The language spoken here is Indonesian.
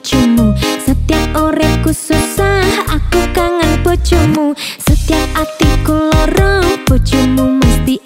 Setiap uripku susah aku kangen bojomu. Setiap hatiku lorong bojomu mesti